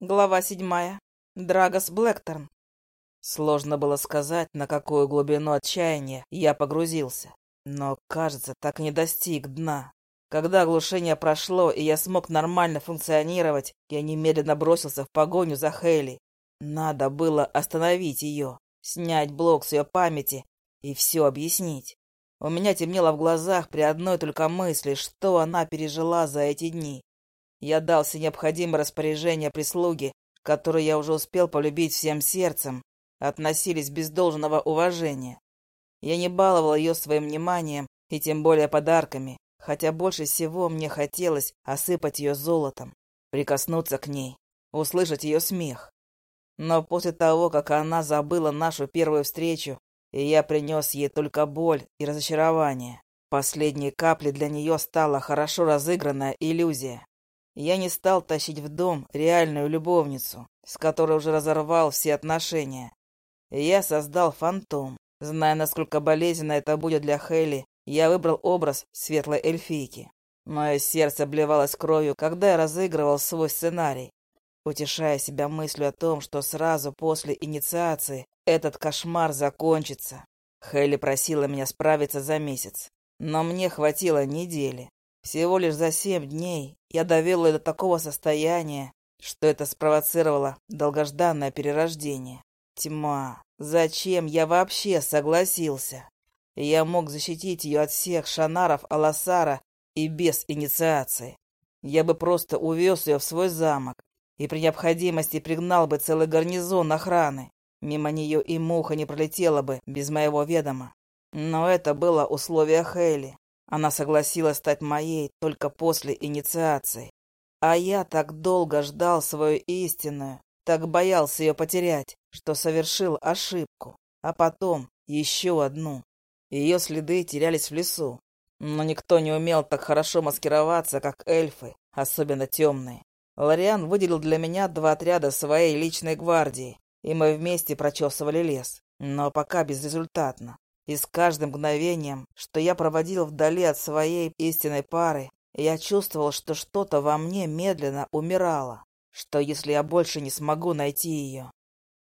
Глава седьмая. Драгос Блэкторн. Сложно было сказать, на какую глубину отчаяния я погрузился. Но, кажется, так не достиг дна. Когда оглушение прошло, и я смог нормально функционировать, я немедленно бросился в погоню за Хейли. Надо было остановить ее, снять блок с ее памяти и все объяснить. У меня темнело в глазах при одной только мысли, что она пережила за эти дни. Я дал все необходимые распоряжения прислуги, которые я уже успел полюбить всем сердцем, относились без должного уважения. Я не баловал ее своим вниманием и тем более подарками, хотя больше всего мне хотелось осыпать ее золотом, прикоснуться к ней, услышать ее смех. Но после того, как она забыла нашу первую встречу, и я принес ей только боль и разочарование, последней каплей для нее стала хорошо разыгранная иллюзия. Я не стал тащить в дом реальную любовницу, с которой уже разорвал все отношения. Я создал фантом. Зная, насколько болезненно это будет для Хейли, я выбрал образ светлой эльфийки. Мое сердце обливалось кровью, когда я разыгрывал свой сценарий, утешая себя мыслью о том, что сразу после инициации этот кошмар закончится. Хейли просила меня справиться за месяц, но мне хватило недели. Всего лишь за семь дней я довел ее до такого состояния, что это спровоцировало долгожданное перерождение. Тьма. Зачем я вообще согласился? Я мог защитить ее от всех шанаров Аласара и без инициации. Я бы просто увез ее в свой замок и при необходимости пригнал бы целый гарнизон охраны. Мимо нее и муха не пролетела бы без моего ведома. Но это было условие Хейли. Она согласилась стать моей только после инициации. А я так долго ждал свою истинную, так боялся ее потерять, что совершил ошибку, а потом еще одну. Ее следы терялись в лесу, но никто не умел так хорошо маскироваться, как эльфы, особенно темные. Лориан выделил для меня два отряда своей личной гвардии, и мы вместе прочесывали лес, но пока безрезультатно. И с каждым мгновением, что я проводил вдали от своей истинной пары, я чувствовал, что что-то во мне медленно умирало, что если я больше не смогу найти ее...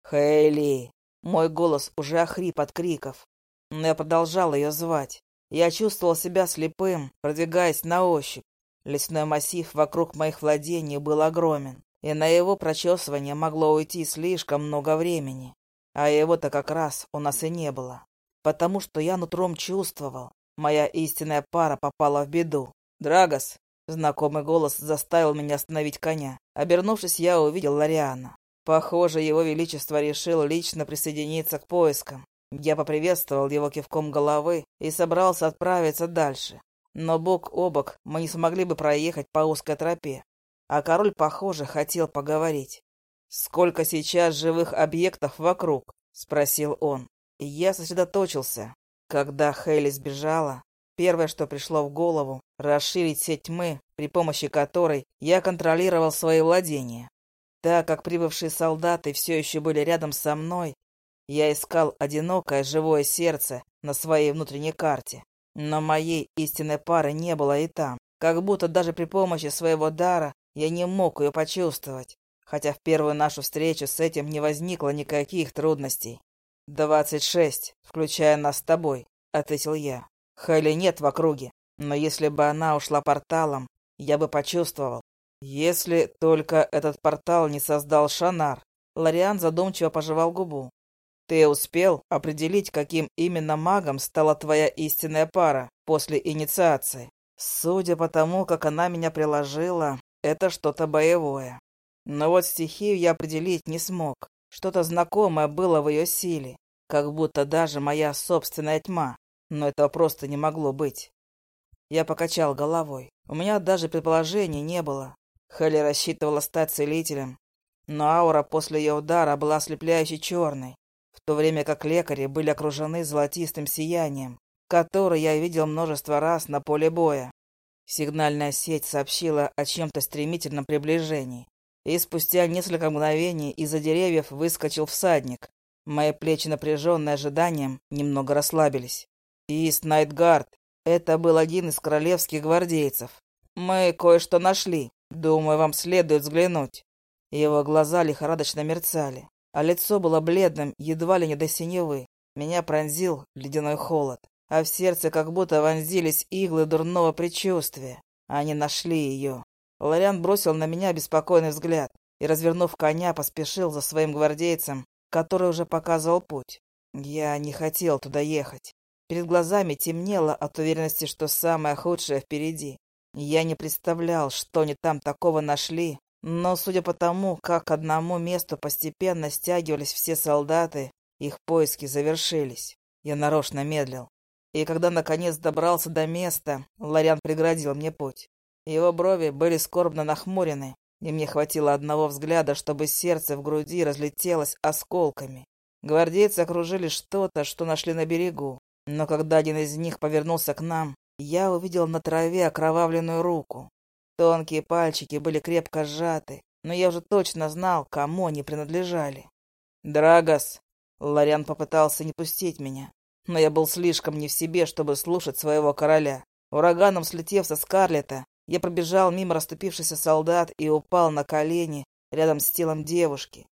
«Хейли!» Мой голос уже охрип от криков, но я продолжал ее звать. Я чувствовал себя слепым, продвигаясь на ощупь. Лесной массив вокруг моих владений был огромен, и на его прочесывание могло уйти слишком много времени. А его-то как раз у нас и не было потому что я нутром чувствовал, моя истинная пара попала в беду. «Драгос!» — знакомый голос заставил меня остановить коня. Обернувшись, я увидел Лариана. Похоже, его величество решил лично присоединиться к поискам. Я поприветствовал его кивком головы и собрался отправиться дальше. Но бок о бок мы не смогли бы проехать по узкой тропе. А король, похоже, хотел поговорить. «Сколько сейчас живых объектов вокруг?» — спросил он. Я сосредоточился. Когда Хейли сбежала, первое, что пришло в голову, расширить сеть тьмы, при помощи которой я контролировал свои владения. Так как прибывшие солдаты все еще были рядом со мной, я искал одинокое живое сердце на своей внутренней карте. Но моей истинной пары не было и там. Как будто даже при помощи своего дара я не мог ее почувствовать, хотя в первую нашу встречу с этим не возникло никаких трудностей. «Двадцать шесть, включая нас с тобой», — ответил я. «Хайли нет в округе, но если бы она ушла порталом, я бы почувствовал. Если только этот портал не создал Шанар». Лориан задумчиво пожевал губу. «Ты успел определить, каким именно магом стала твоя истинная пара после инициации? Судя по тому, как она меня приложила, это что-то боевое. Но вот стихию я определить не смог. Что-то знакомое было в ее силе, как будто даже моя собственная тьма, но этого просто не могло быть. Я покачал головой. У меня даже предположений не было. Хелли рассчитывала стать целителем, но аура после ее удара была ослепляюще черной, в то время как лекари были окружены золотистым сиянием, которое я видел множество раз на поле боя. Сигнальная сеть сообщила о чем-то стремительном приближении, и спустя несколько мгновений из-за деревьев выскочил всадник, Мои плечи, напряженные ожиданием, немного расслабились. Ист Найтгард. Это был один из королевских гвардейцев. Мы кое-что нашли. Думаю, вам следует взглянуть. Его глаза лихорадочно мерцали, а лицо было бледным, едва ли не до синевы. Меня пронзил ледяной холод, а в сердце как будто вонзились иглы дурного предчувствия. Они нашли ее. Лориан бросил на меня беспокойный взгляд и, развернув коня, поспешил за своим гвардейцем, который уже показывал путь. Я не хотел туда ехать. Перед глазами темнело от уверенности, что самое худшее впереди. Я не представлял, что они там такого нашли, но, судя по тому, как к одному месту постепенно стягивались все солдаты, их поиски завершились. Я нарочно медлил. И когда наконец добрался до места, Лариан преградил мне путь. Его брови были скорбно нахмурены, и мне хватило одного взгляда, чтобы сердце в груди разлетелось осколками. Гвардейцы окружили что-то, что нашли на берегу, но когда один из них повернулся к нам, я увидел на траве окровавленную руку. Тонкие пальчики были крепко сжаты, но я уже точно знал, кому они принадлежали. «Драгос!» Лариан попытался не пустить меня, но я был слишком не в себе, чтобы слушать своего короля. Ураганом слетев со Скарлета, я пробежал мимо расступившихся солдат и упал на колени рядом с телом девушки.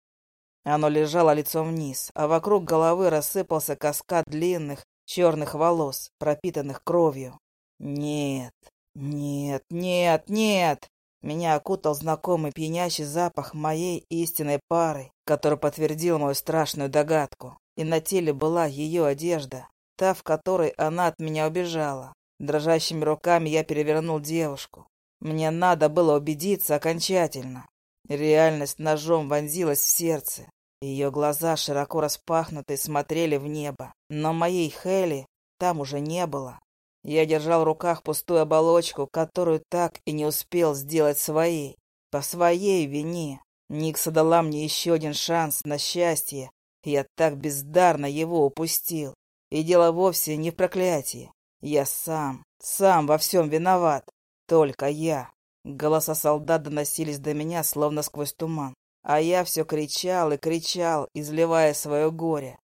Оно лежало лицом вниз, а вокруг головы рассыпался каскад длинных черных волос, пропитанных кровью. Нет, нет, нет, нет! Меня окутал знакомый пьянящий запах моей истинной пары, который подтвердил мою страшную догадку. И на теле была ее одежда, та, в которой она от меня убежала. Дрожащими руками я перевернул девушку. Мне надо было убедиться окончательно. Реальность ножом вонзилась в сердце. Ее глаза, широко распахнутые, смотрели в небо. Но моей Хели там уже не было. Я держал в руках пустую оболочку, которую так и не успел сделать своей. По своей вине. Никса дала мне еще один шанс на счастье. Я так бездарно его упустил. И дело вовсе не в проклятии. Я сам, сам во всем виноват. Только я. Голоса солдат доносились до меня, словно сквозь туман. А я все кричал и кричал, изливая свое горе.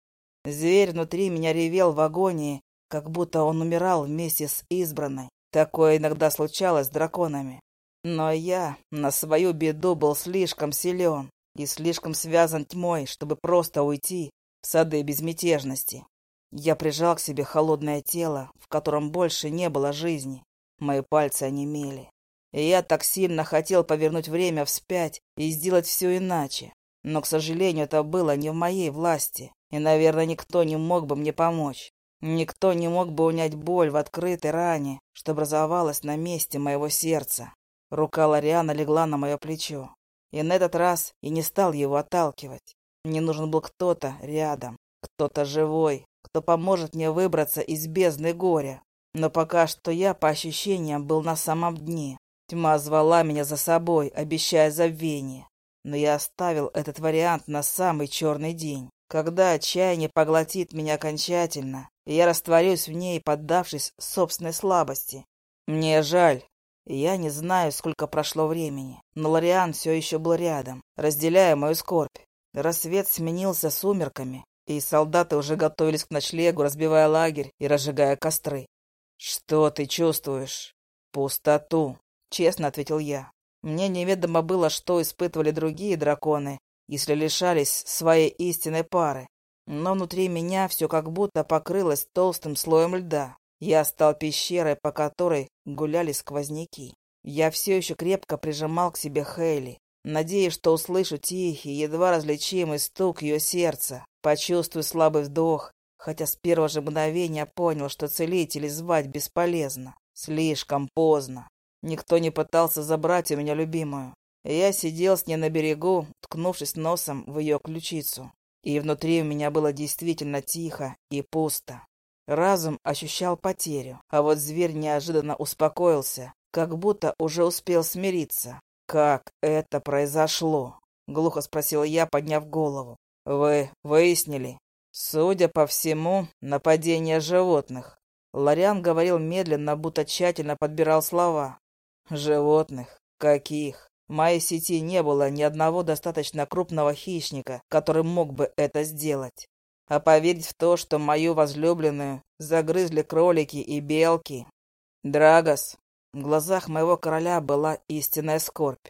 Зверь внутри меня ревел в агонии, как будто он умирал вместе с избранной. Такое иногда случалось с драконами. Но я на свою беду был слишком силен и слишком связан тьмой, чтобы просто уйти в сады безмятежности. Я прижал к себе холодное тело, в котором больше не было жизни. Мои пальцы онемели. И я так сильно хотел повернуть время вспять и сделать все иначе. Но, к сожалению, это было не в моей власти. И, наверное, никто не мог бы мне помочь. Никто не мог бы унять боль в открытой ране, что образовалась на месте моего сердца. Рука Лариана легла на мое плечо. И на этот раз и не стал его отталкивать. Мне нужен был кто-то рядом, кто-то живой, кто поможет мне выбраться из бездны горя. Но пока что я, по ощущениям, был на самом дне. Тьма звала меня за собой, обещая забвение. Но я оставил этот вариант на самый черный день, когда отчаяние поглотит меня окончательно, и я растворюсь в ней, поддавшись собственной слабости. Мне жаль. Я не знаю, сколько прошло времени, но Лориан все еще был рядом, разделяя мою скорбь. Рассвет сменился сумерками, и солдаты уже готовились к ночлегу, разбивая лагерь и разжигая костры. «Что ты чувствуешь?» «Пустоту», — честно ответил я. Мне неведомо было, что испытывали другие драконы, если лишались своей истинной пары. Но внутри меня все как будто покрылось толстым слоем льда. Я стал пещерой, по которой гуляли сквозняки. Я все еще крепко прижимал к себе Хейли, надеясь, что услышу тихий, едва различимый стук ее сердца, почувствую слабый вдох, хотя с первого же мгновения понял, что целителей звать бесполезно. Слишком поздно. Никто не пытался забрать у меня любимую. Я сидел с ней на берегу, ткнувшись носом в ее ключицу. И внутри у меня было действительно тихо и пусто. Разум ощущал потерю, а вот зверь неожиданно успокоился, как будто уже успел смириться. «Как это произошло?» — глухо спросил я, подняв голову. «Вы выяснили?» Судя по всему, нападение животных. Лариан говорил медленно, будто тщательно подбирал слова. Животных? Каких? В моей сети не было ни одного достаточно крупного хищника, который мог бы это сделать. А поверить в то, что мою возлюбленную загрызли кролики и белки. Драгос. В глазах моего короля была истинная скорбь.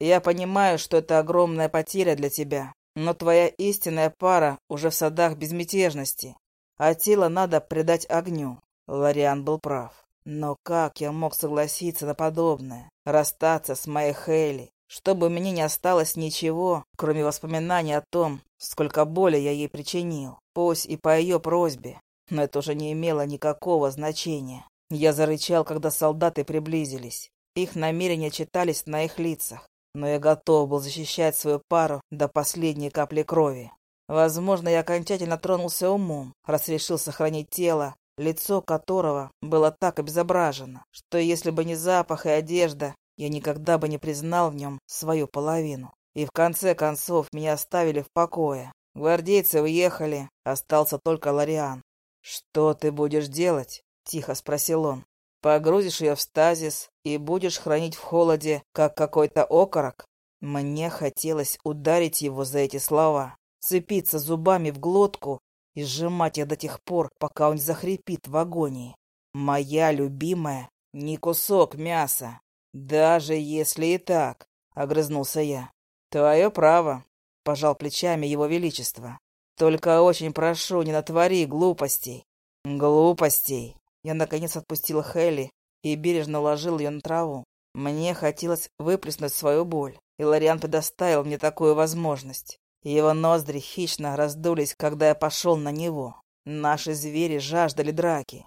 Я понимаю, что это огромная потеря для тебя, но твоя истинная пара уже в садах безмятежности, а тело надо предать огню. Лариан был прав. Но как я мог согласиться на подобное? Расстаться с моей Хейли, чтобы мне не осталось ничего, кроме воспоминаний о том, сколько боли я ей причинил, пусть и по ее просьбе. Но это уже не имело никакого значения. Я зарычал, когда солдаты приблизились. Их намерения читались на их лицах, но я готов был защищать свою пару до последней капли крови. Возможно, я окончательно тронулся умом, раз решил сохранить тело, лицо которого было так обезображено, что если бы не запах и одежда, я никогда бы не признал в нем свою половину. И в конце концов меня оставили в покое. Гвардейцы уехали, остался только Лориан. «Что ты будешь делать?» — тихо спросил он. «Погрузишь ее в стазис и будешь хранить в холоде, как какой-то окорок?» Мне хотелось ударить его за эти слова, цепиться зубами в глотку и сжимать их до тех пор, пока он захрипит в агонии. Моя любимая не кусок мяса. Даже если и так, — огрызнулся я. Твое право, — пожал плечами его величество. Только очень прошу, не натвори глупостей. Глупостей. Я наконец отпустил Хелли и бережно уложил ее на траву. Мне хотелось выплеснуть свою боль, и Лориан предоставил мне такую возможность. Его ноздри хищно раздулись, когда я пошел на него. Наши звери жаждали драки.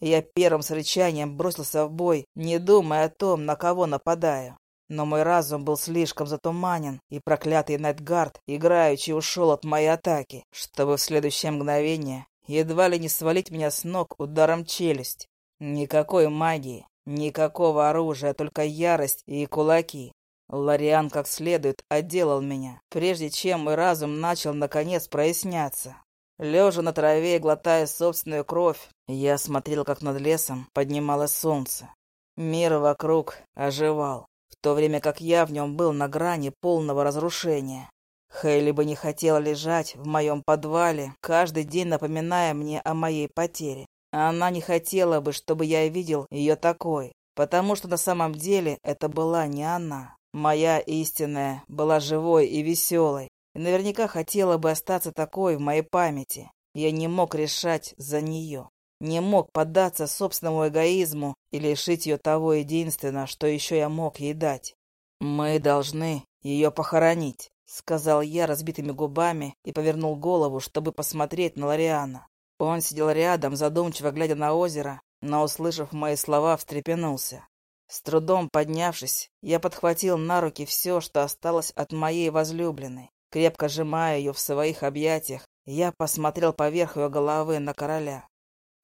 Я первым с рычанием бросился в бой, не думая о том, на кого нападаю. Но мой разум был слишком затуманен, и проклятый Найтгард играючи ушел от моей атаки, чтобы в следующее мгновение едва ли не свалить меня с ног ударом челюсть. Никакой магии, никакого оружия, только ярость и кулаки. Лариан как следует отделал меня, прежде чем мой разум начал наконец проясняться. Лежа на траве и глотая собственную кровь, я смотрел, как над лесом поднималось солнце. Мир вокруг оживал, в то время как я в нем был на грани полного разрушения. Хейли бы не хотела лежать в моем подвале, каждый день напоминая мне о моей потере. Она не хотела бы, чтобы я видел ее такой, потому что на самом деле это была не она. Моя истинная была живой и веселой, и наверняка хотела бы остаться такой в моей памяти. Я не мог решать за нее, не мог поддаться собственному эгоизму и лишить ее того единственного, что еще я мог ей дать. «Мы должны ее похоронить», — сказал я разбитыми губами и повернул голову, чтобы посмотреть на Лориана. Он сидел рядом, задумчиво глядя на озеро, но, услышав мои слова, встрепенулся. С трудом поднявшись, я подхватил на руки все, что осталось от моей возлюбленной. Крепко сжимая ее в своих объятиях, я посмотрел поверх ее головы на короля.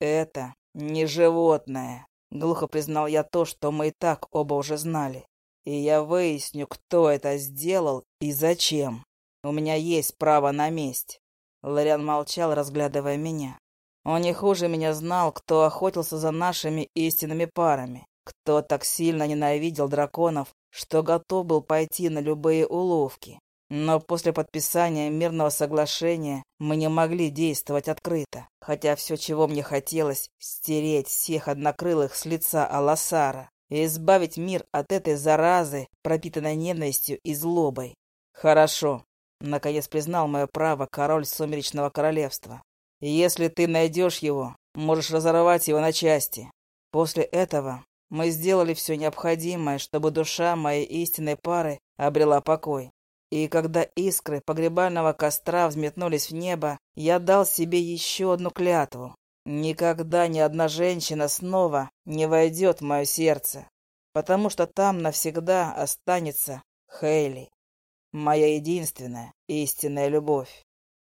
«Это не животное», — глухо признал я то, что мы и так оба уже знали. «И я выясню, кто это сделал и зачем. У меня есть право на месть». Лориан молчал, разглядывая меня. Он не хуже меня знал, кто охотился за нашими истинными парами. Кто так сильно ненавидел драконов, что готов был пойти на любые уловки. Но после подписания мирного соглашения мы не могли действовать открыто, хотя все, чего мне хотелось, стереть всех однокрылых с лица Аласара и избавить мир от этой заразы, пропитанной ненавистью и злобой. Хорошо, наконец признал мое право король Сумеречного Королевства. Если ты найдешь его, можешь разорвать его на части. После этого мы сделали все необходимое, чтобы душа моей истинной пары обрела покой. И когда искры погребального костра взметнулись в небо, я дал себе еще одну клятву. Никогда ни одна женщина снова не войдет в мое сердце, потому что там навсегда останется Хейли, моя единственная истинная любовь.